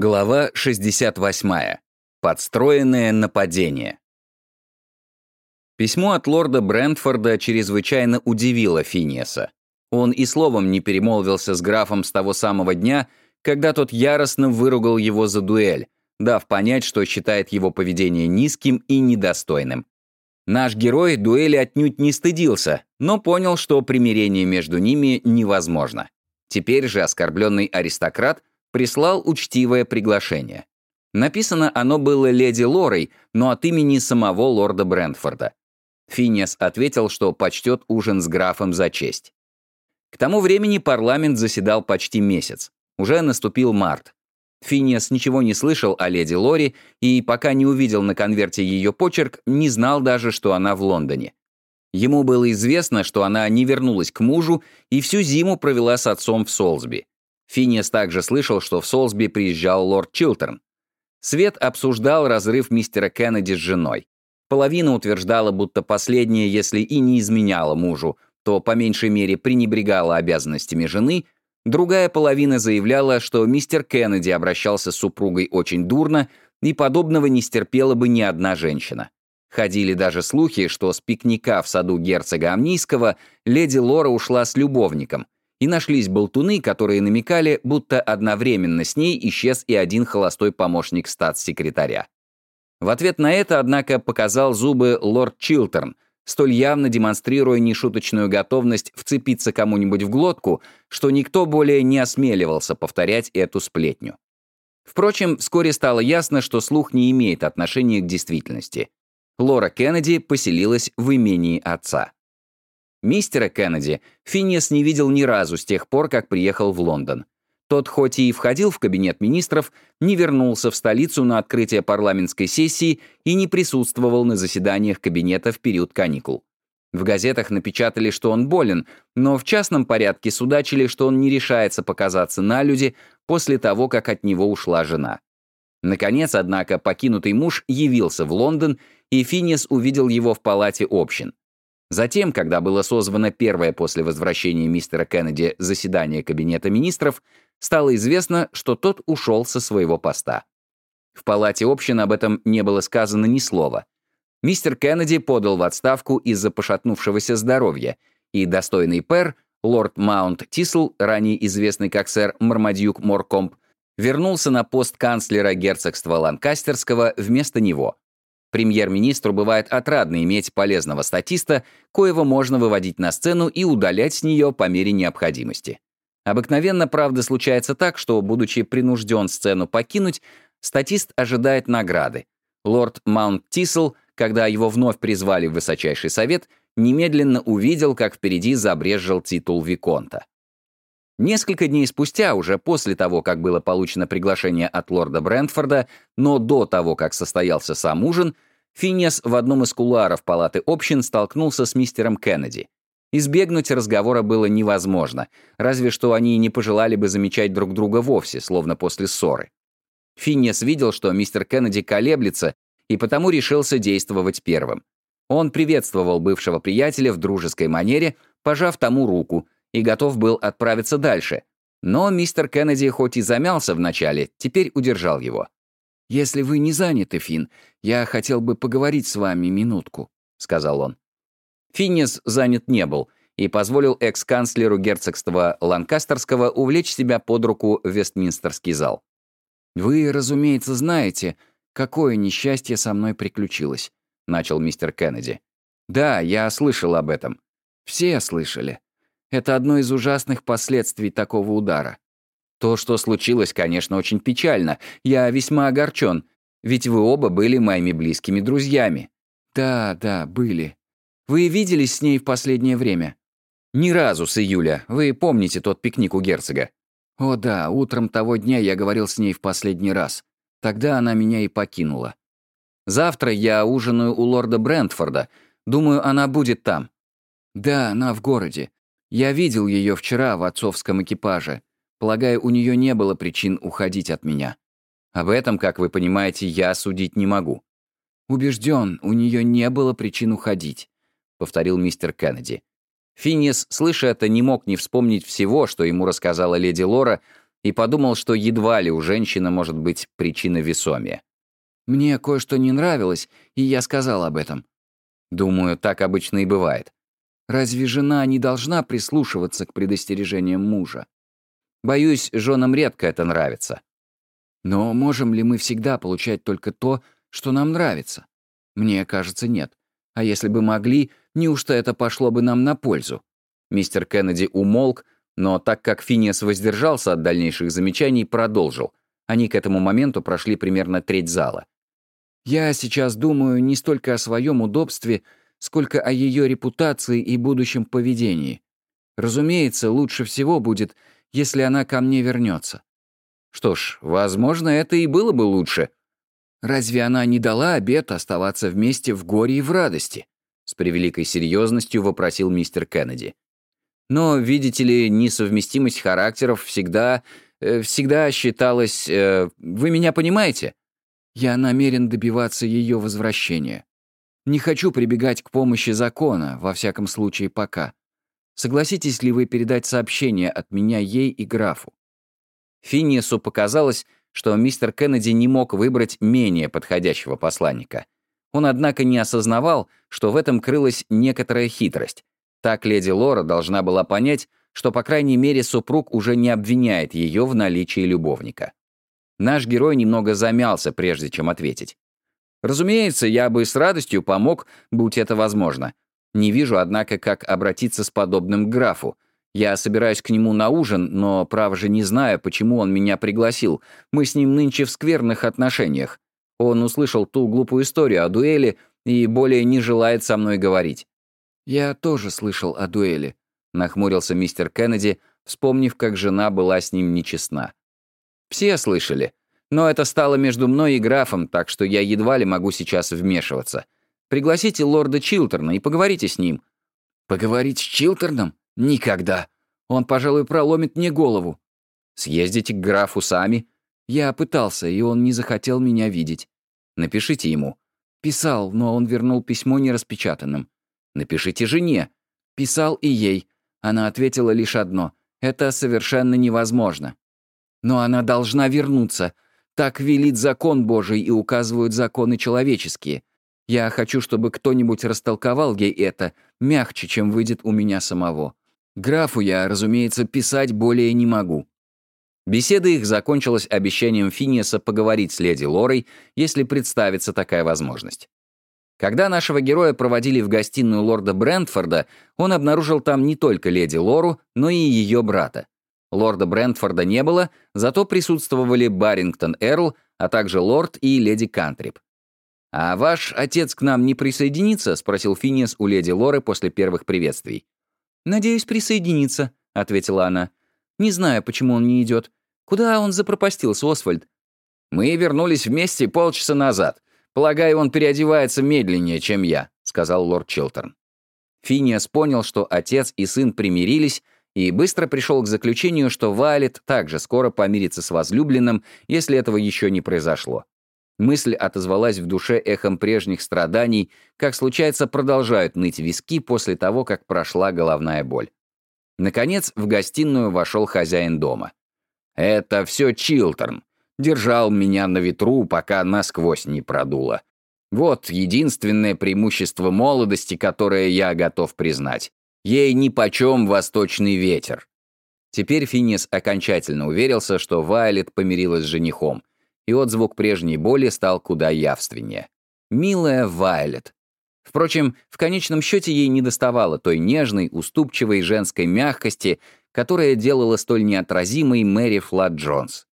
Глава 68. Подстроенное нападение. Письмо от лорда Брентфорда чрезвычайно удивило Финиаса. Он и словом не перемолвился с графом с того самого дня, когда тот яростно выругал его за дуэль, дав понять, что считает его поведение низким и недостойным. Наш герой дуэли отнюдь не стыдился, но понял, что примирение между ними невозможно. Теперь же оскорбленный аристократ прислал учтивое приглашение. Написано оно было леди Лорой, но от имени самого лорда Брентфорда. Финиас ответил, что почтет ужин с графом за честь. К тому времени парламент заседал почти месяц. Уже наступил март. Финиас ничего не слышал о леди Лори и, пока не увидел на конверте ее почерк, не знал даже, что она в Лондоне. Ему было известно, что она не вернулась к мужу и всю зиму провела с отцом в Солсби. Финиас также слышал, что в Солсби приезжал лорд Чилтерн. Свет обсуждал разрыв мистера Кеннеди с женой. Половина утверждала, будто последняя, если и не изменяла мужу, то по меньшей мере пренебрегала обязанностями жены, другая половина заявляла, что мистер Кеннеди обращался с супругой очень дурно, и подобного не стерпела бы ни одна женщина. Ходили даже слухи, что с пикника в саду герцога Амнийского леди Лора ушла с любовником — и нашлись болтуны, которые намекали, будто одновременно с ней исчез и один холостой помощник статс-секретаря. В ответ на это, однако, показал зубы лорд Чилтерн, столь явно демонстрируя нешуточную готовность вцепиться кому-нибудь в глотку, что никто более не осмеливался повторять эту сплетню. Впрочем, вскоре стало ясно, что слух не имеет отношения к действительности. Лора Кеннеди поселилась в имении отца. Мистера Кеннеди Финиас не видел ни разу с тех пор, как приехал в Лондон. Тот, хоть и входил в кабинет министров, не вернулся в столицу на открытие парламентской сессии и не присутствовал на заседаниях кабинета в период каникул. В газетах напечатали, что он болен, но в частном порядке судачили, что он не решается показаться на люди после того, как от него ушла жена. Наконец, однако, покинутый муж явился в Лондон, и Финиас увидел его в палате общин. Затем, когда было созвано первое после возвращения мистера Кеннеди заседание Кабинета министров, стало известно, что тот ушел со своего поста. В палате общин об этом не было сказано ни слова. Мистер Кеннеди подал в отставку из-за пошатнувшегося здоровья, и достойный пэр, лорд Маунт Тисл, ранее известный как сэр Мармадьюк Моркомп, вернулся на пост канцлера герцогства Ланкастерского вместо него. Премьер-министру бывает отрадно иметь полезного статиста, коего можно выводить на сцену и удалять с нее по мере необходимости. Обыкновенно, правда, случается так, что, будучи принужден сцену покинуть, статист ожидает награды. Лорд Маунт Тисел, когда его вновь призвали в высочайший совет, немедленно увидел, как впереди забрезжил титул Виконта. Несколько дней спустя, уже после того, как было получено приглашение от лорда Брентфорда, но до того, как состоялся сам ужин, Финиас в одном из кулуаров палаты общин столкнулся с мистером Кеннеди. Избегнуть разговора было невозможно, разве что они не пожелали бы замечать друг друга вовсе, словно после ссоры. Финиас видел, что мистер Кеннеди колеблется, и потому решился действовать первым. Он приветствовал бывшего приятеля в дружеской манере, пожав тому руку — и готов был отправиться дальше. Но мистер Кеннеди хоть и замялся вначале, теперь удержал его. «Если вы не заняты, Финн, я хотел бы поговорить с вами минутку», — сказал он. Финнис занят не был и позволил экс-канцлеру герцогства Ланкастерского увлечь себя под руку в Вестминстерский зал. «Вы, разумеется, знаете, какое несчастье со мной приключилось», — начал мистер Кеннеди. «Да, я слышал об этом. Все слышали. Это одно из ужасных последствий такого удара. То, что случилось, конечно, очень печально. Я весьма огорчен, ведь вы оба были моими близкими друзьями. Да, да, были. Вы виделись с ней в последнее время? Ни разу с июля. Вы помните тот пикник у герцога? О да, утром того дня я говорил с ней в последний раз. Тогда она меня и покинула. Завтра я ужинаю у лорда Брентфорда. Думаю, она будет там. Да, она в городе. Я видел ее вчера в отцовском экипаже. Полагаю, у нее не было причин уходить от меня. Об этом, как вы понимаете, я судить не могу. Убежден, у нее не было причин уходить, повторил мистер Кеннеди. Финнис, слыша это, не мог не вспомнить всего, что ему рассказала леди Лора, и подумал, что едва ли у женщины может быть причина весомее. «Мне кое-что не нравилось, и я сказал об этом». Думаю, так обычно и бывает. Разве жена не должна прислушиваться к предостережениям мужа? Боюсь, женам редко это нравится. Но можем ли мы всегда получать только то, что нам нравится? Мне кажется, нет. А если бы могли, неужто это пошло бы нам на пользу? Мистер Кеннеди умолк, но так как Финиас воздержался от дальнейших замечаний, продолжил. Они к этому моменту прошли примерно треть зала. «Я сейчас думаю не столько о своем удобстве, сколько о ее репутации и будущем поведении. Разумеется, лучше всего будет, если она ко мне вернется. Что ж, возможно, это и было бы лучше. Разве она не дала обет оставаться вместе в горе и в радости? С превеликой серьезностью вопросил мистер Кеннеди. Но, видите ли, несовместимость характеров всегда... Э, всегда считалась... Э, вы меня понимаете? Я намерен добиваться ее возвращения. Не хочу прибегать к помощи закона, во всяком случае пока. Согласитесь ли вы передать сообщение от меня ей и графу? Финиасу показалось, что мистер Кеннеди не мог выбрать менее подходящего посланника. Он, однако, не осознавал, что в этом крылась некоторая хитрость. Так леди Лора должна была понять, что, по крайней мере, супруг уже не обвиняет ее в наличии любовника. Наш герой немного замялся, прежде чем ответить. Разумеется, я бы с радостью помог, будь это возможно. Не вижу, однако, как обратиться с подобным к графу. Я собираюсь к нему на ужин, но, право же, не знаю, почему он меня пригласил. Мы с ним нынче в скверных отношениях. Он услышал ту глупую историю о дуэли и более не желает со мной говорить. «Я тоже слышал о дуэли», — нахмурился мистер Кеннеди, вспомнив, как жена была с ним нечестна. «Все слышали. Но это стало между мной и графом, так что я едва ли могу сейчас вмешиваться. Пригласите лорда Чилтерна и поговорите с ним». «Поговорить с Чилтерном? Никогда. Он, пожалуй, проломит мне голову». «Съездите к графу сами». Я пытался, и он не захотел меня видеть. Напишите ему. Писал, но он вернул письмо нераспечатанным. Напишите жене. Писал и ей. Она ответила лишь одно. Это совершенно невозможно. Но она должна вернуться. Так велит закон Божий и указывают законы человеческие. Я хочу, чтобы кто-нибудь растолковал ей это, мягче, чем выйдет у меня самого. Графу я, разумеется, писать более не могу». Беседа их закончилась обещанием Финиаса поговорить с леди Лорой, если представится такая возможность. Когда нашего героя проводили в гостиную лорда Брентфорда, он обнаружил там не только леди Лору, но и ее брата. Лорда Брентфорда не было, зато присутствовали Барингтон Эрл, а также лорд и леди Кантрип. «А ваш отец к нам не присоединится?» — спросил Финиас у леди Лоры после первых приветствий. «Надеюсь, присоединиться», — ответила она. «Не знаю, почему он не идет. Куда он запропастился, Освальд?» «Мы вернулись вместе полчаса назад. Полагаю, он переодевается медленнее, чем я», — сказал лорд Чилтерн. Финиас понял, что отец и сын примирились, и быстро пришел к заключению, что Вайлет также скоро помирится с возлюбленным, если этого еще не произошло. Мысль отозвалась в душе эхом прежних страданий, как случается продолжают ныть виски после того, как прошла головная боль. Наконец, в гостиную вошел хозяин дома. «Это все Чилтерн. Держал меня на ветру, пока насквозь не продуло. Вот единственное преимущество молодости, которое я готов признать. Ей нипочем восточный ветер. Теперь Финис окончательно уверился, что Вайлет помирилась с женихом, и отзвук прежней боли стал куда явственнее. «Милая Вайлет». Впрочем, в конечном счете ей недоставало той нежной, уступчивой женской мягкости, которая делала столь неотразимой Мэри Флат Джонс.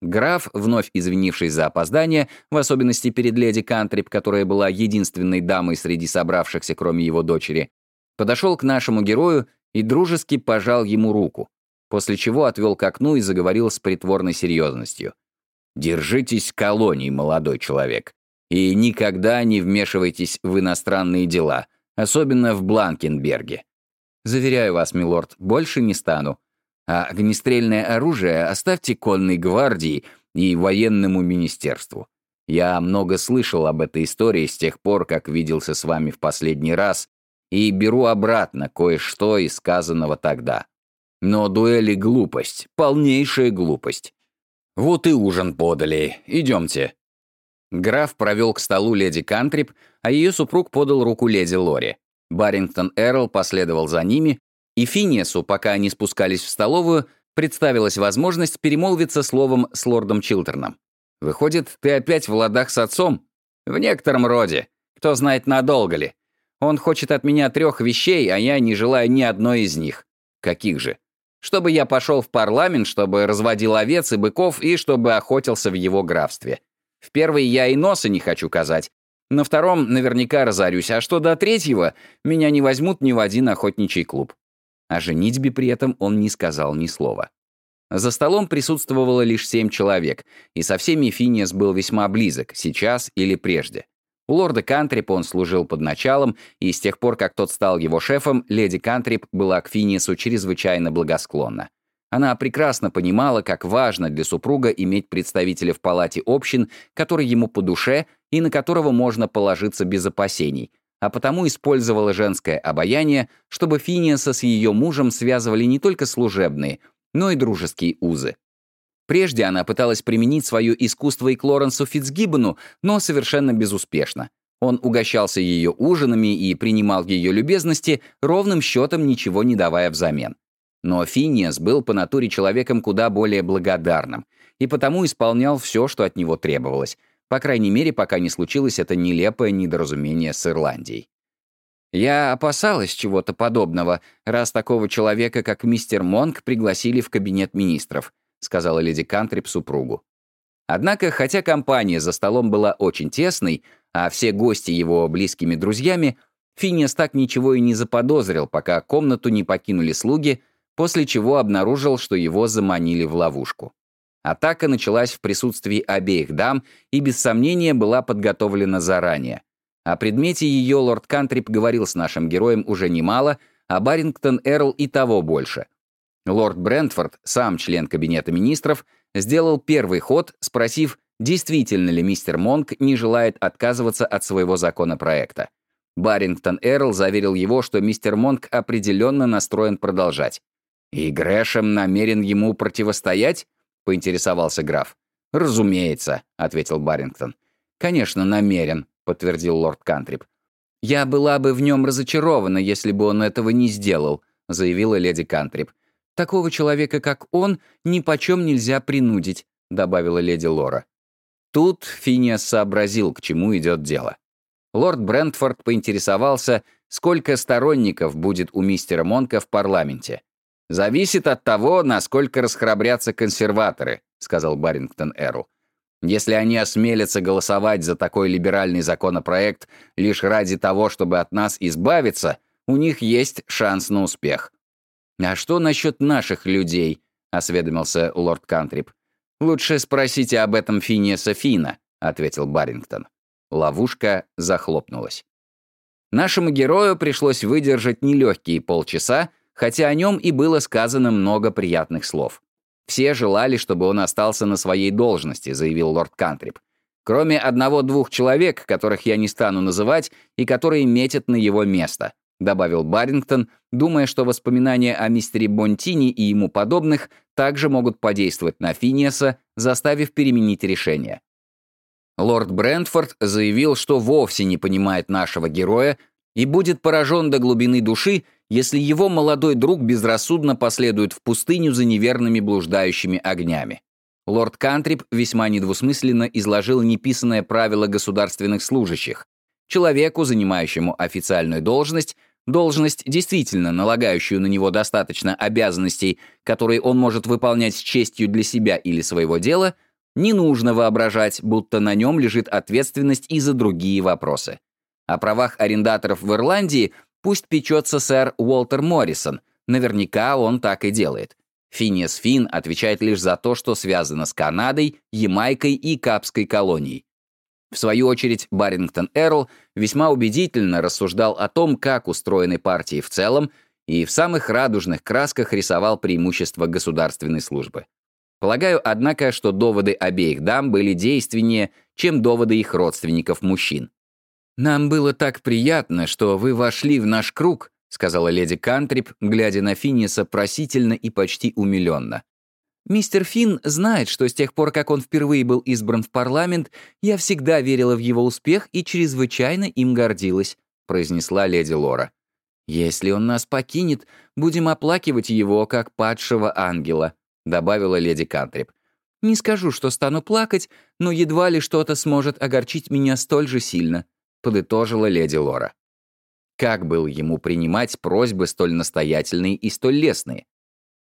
Граф, вновь извинившись за опоздание, в особенности перед леди Кантрип, которая была единственной дамой среди собравшихся, кроме его дочери, подошел к нашему герою и дружески пожал ему руку, после чего отвел к окну и заговорил с притворной серьезностью. «Держитесь колоний, молодой человек, и никогда не вмешивайтесь в иностранные дела, особенно в Бланкенберге. Заверяю вас, милорд, больше не стану. А огнестрельное оружие оставьте конной гвардии и военному министерству. Я много слышал об этой истории с тех пор, как виделся с вами в последний раз, и беру обратно кое-что из сказанного тогда. Но дуэли — глупость, полнейшая глупость. Вот и ужин подали, идемте». Граф провел к столу леди Кантрип, а ее супруг подал руку леди Лори. Барингтон Эрл последовал за ними, и Финиесу, пока они спускались в столовую, представилась возможность перемолвиться словом с лордом Чилтерном. «Выходит, ты опять в ладах с отцом?» «В некотором роде. Кто знает, надолго ли. Он хочет от меня трех вещей, а я не желаю ни одной из них». «Каких же?» «Чтобы я пошел в парламент, чтобы разводил овец и быков и чтобы охотился в его графстве. В первый я и носа не хочу казать. На втором наверняка разорюсь, а что до третьего, меня не возьмут ни в один охотничий клуб». О женитьбе при этом он не сказал ни слова. За столом присутствовало лишь семь человек, и со всеми Финиас был весьма близок, сейчас или прежде. У лорда Кантрипа он служил под началом, и с тех пор, как тот стал его шефом, леди Кантрип была к Финиасу чрезвычайно благосклонна. Она прекрасно понимала, как важно для супруга иметь представителя в палате общин, который ему по душе и на которого можно положиться без опасений, а потому использовала женское обаяние, чтобы Финиаса с ее мужем связывали не только служебные, но и дружеские узы. Прежде она пыталась применить свое искусство и к Лоренсу Фитцгиббону, но совершенно безуспешно. Он угощался ее ужинами и принимал ее любезности, ровным счетом ничего не давая взамен. Но Финиас был по натуре человеком куда более благодарным, и потому исполнял все, что от него требовалось, по крайней мере, пока не случилось это нелепое недоразумение с Ирландией. Я опасалась чего-то подобного, раз такого человека, как мистер Монк, пригласили в кабинет министров, сказала леди Кантрип супругу. Однако, хотя компания за столом была очень тесной, а все гости его близкими друзьями, Финиас так ничего и не заподозрил, пока комнату не покинули слуги, после чего обнаружил, что его заманили в ловушку. Атака началась в присутствии обеих дам и, без сомнения, была подготовлена заранее. О предмете ее лорд Кантрип говорил с нашим героем уже немало, а Барингтон Эрл и того больше. Лорд Брентфорд, сам член Кабинета министров, сделал первый ход, спросив, действительно ли мистер Монк не желает отказываться от своего законопроекта. Барингтон Эрл заверил его, что мистер Монк определенно настроен продолжать. «И Грэшем намерен ему противостоять?» — поинтересовался граф. «Разумеется», — ответил Барингтон. «Конечно, намерен», подтвердил лорд Кантрип. «Я была бы в нем разочарована, если бы он этого не сделал», заявила леди Кантрип. «Такого человека, как он, ни почем нельзя принудить», добавила леди Лора. Тут Финиас сообразил, к чему идет дело. Лорд Брентфорд поинтересовался, сколько сторонников будет у мистера Монка в парламенте. «Зависит от того, насколько расхрабрятся консерваторы», — сказал Барингтон Эру. Если они осмелятся голосовать за такой либеральный законопроект лишь ради того, чтобы от нас избавиться, у них есть шанс на успех. «А что насчет наших людей?» — осведомился лорд Кантрип. «Лучше спросите об этом Финиеса Фина», — ответил Барингтон. Ловушка захлопнулась. Нашему герою пришлось выдержать нелегкие полчаса, хотя о нем и было сказано много приятных слов. Все желали, чтобы он остался на своей должности, заявил лорд Кантрип. Кроме одного-двух человек, которых я не стану называть, и которые метят на его место, добавил Барингтон, думая, что воспоминания о мистере Бонтини и ему подобных также могут подействовать на Финиаса, заставив переменить решение. Лорд Брентфорд заявил, что вовсе не понимает нашего героя и будет поражен до глубины души, если его молодой друг безрассудно последует в пустыню за неверными блуждающими огнями. Лорд Кантрип весьма недвусмысленно изложил неписанное правило государственных служащих. Человеку, занимающему официальную должность, должность, действительно налагающую на него достаточно обязанностей, которые он может выполнять с честью для себя или своего дела, не нужно воображать, будто на нем лежит ответственность и за другие вопросы. О правах арендаторов в Ирландии – Пусть печется сэр Уолтер Моррисон, наверняка он так и делает. Финиас Фин отвечает лишь за то, что связано с Канадой, Ямайкой и Капской колонией. В свою очередь, Барингтон Эрл весьма убедительно рассуждал о том, как устроены партии в целом, и в самых радужных красках рисовал преимущества государственной службы. Полагаю, однако, что доводы обеих дам были действеннее, чем доводы их родственников-мужчин. «Нам было так приятно, что вы вошли в наш круг», — сказала леди Кантрип, глядя на Финиса просительно и почти умиленно. «Мистер Финн знает, что с тех пор, как он впервые был избран в парламент, я всегда верила в его успех и чрезвычайно им гордилась», — произнесла леди Лора. «Если он нас покинет, будем оплакивать его, как падшего ангела», — добавила леди Кантрип. «Не скажу, что стану плакать, но едва ли что-то сможет огорчить меня столь же сильно», — подытожила леди Лора. Как был ему принимать просьбы столь настоятельные и столь лестные?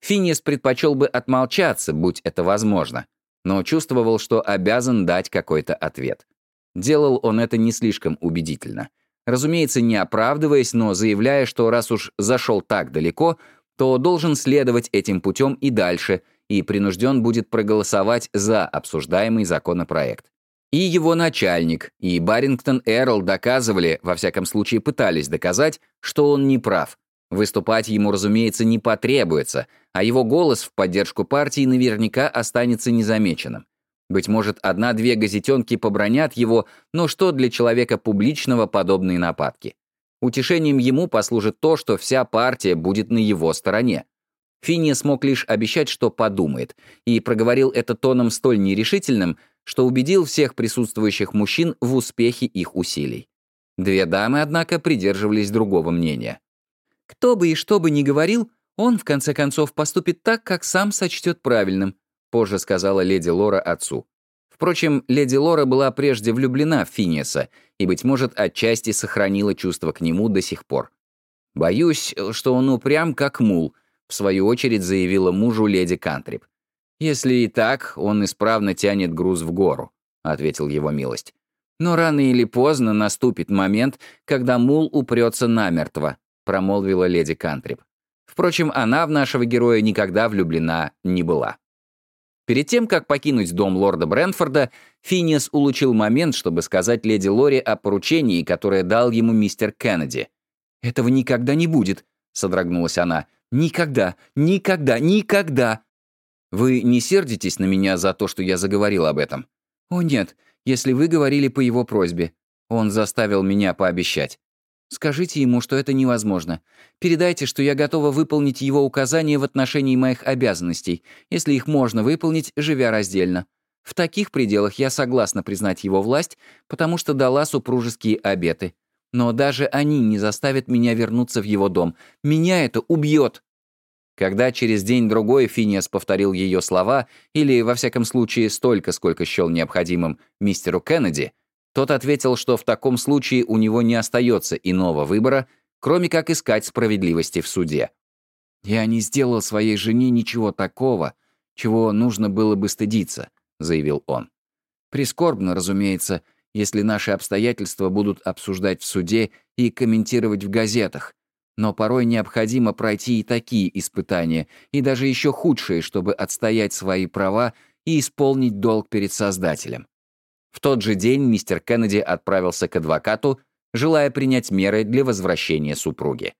Финиас предпочел бы отмолчаться, будь это возможно, но чувствовал, что обязан дать какой-то ответ. Делал он это не слишком убедительно. Разумеется, не оправдываясь, но заявляя, что раз уж зашел так далеко, то должен следовать этим путем и дальше, и принужден будет проголосовать за обсуждаемый законопроект. И его начальник, и Барингтон Эрл доказывали, во всяком случае пытались доказать, что он не прав. Выступать ему, разумеется, не потребуется, а его голос в поддержку партии наверняка останется незамеченным. Быть может, одна-две газетенки побронят его, но что для человека публичного подобные нападки? Утешением ему послужит то, что вся партия будет на его стороне. Финни смог лишь обещать, что подумает, и проговорил это тоном столь нерешительным, что убедил всех присутствующих мужчин в успехе их усилий. Две дамы, однако, придерживались другого мнения. «Кто бы и что бы ни говорил, он, в конце концов, поступит так, как сам сочтет правильным», позже сказала леди Лора отцу. Впрочем, леди Лора была прежде влюблена в Финиаса и, быть может, отчасти сохранила чувство к нему до сих пор. «Боюсь, что он упрям, как мул», — в свою очередь заявила мужу леди Кантрип. «Если и так, он исправно тянет груз в гору», — ответил его милость. «Но рано или поздно наступит момент, когда мул упрется намертво», — промолвила леди Кантрип. Впрочем, она в нашего героя никогда влюблена не была. Перед тем, как покинуть дом лорда Брентфорда, Финиас улучил момент, чтобы сказать леди Лори о поручении, которое дал ему мистер Кеннеди. «Этого никогда не будет», — содрогнулась она. «Никогда, никогда, никогда!» Вы не сердитесь на меня за то, что я заговорил об этом? О нет, если вы говорили по его просьбе. Он заставил меня пообещать. Скажите ему, что это невозможно. Передайте, что я готова выполнить его указания в отношении моих обязанностей, если их можно выполнить, живя раздельно. В таких пределах я согласна признать его власть, потому что дала супружеские обеты. Но даже они не заставят меня вернуться в его дом. Меня это убьет. Когда через день-другой Финиас повторил ее слова, или, во всяком случае, столько, сколько счел необходимым, мистеру Кеннеди, тот ответил, что в таком случае у него не остается иного выбора, кроме как искать справедливости в суде. «Я не сделал своей жене ничего такого, чего нужно было бы стыдиться», — заявил он. «Прискорбно, разумеется, если наши обстоятельства будут обсуждать в суде и комментировать в газетах, но порой необходимо пройти и такие испытания, и даже еще худшие, чтобы отстоять свои права и исполнить долг перед Создателем. В тот же день мистер Кеннеди отправился к адвокату, желая принять меры для возвращения супруги.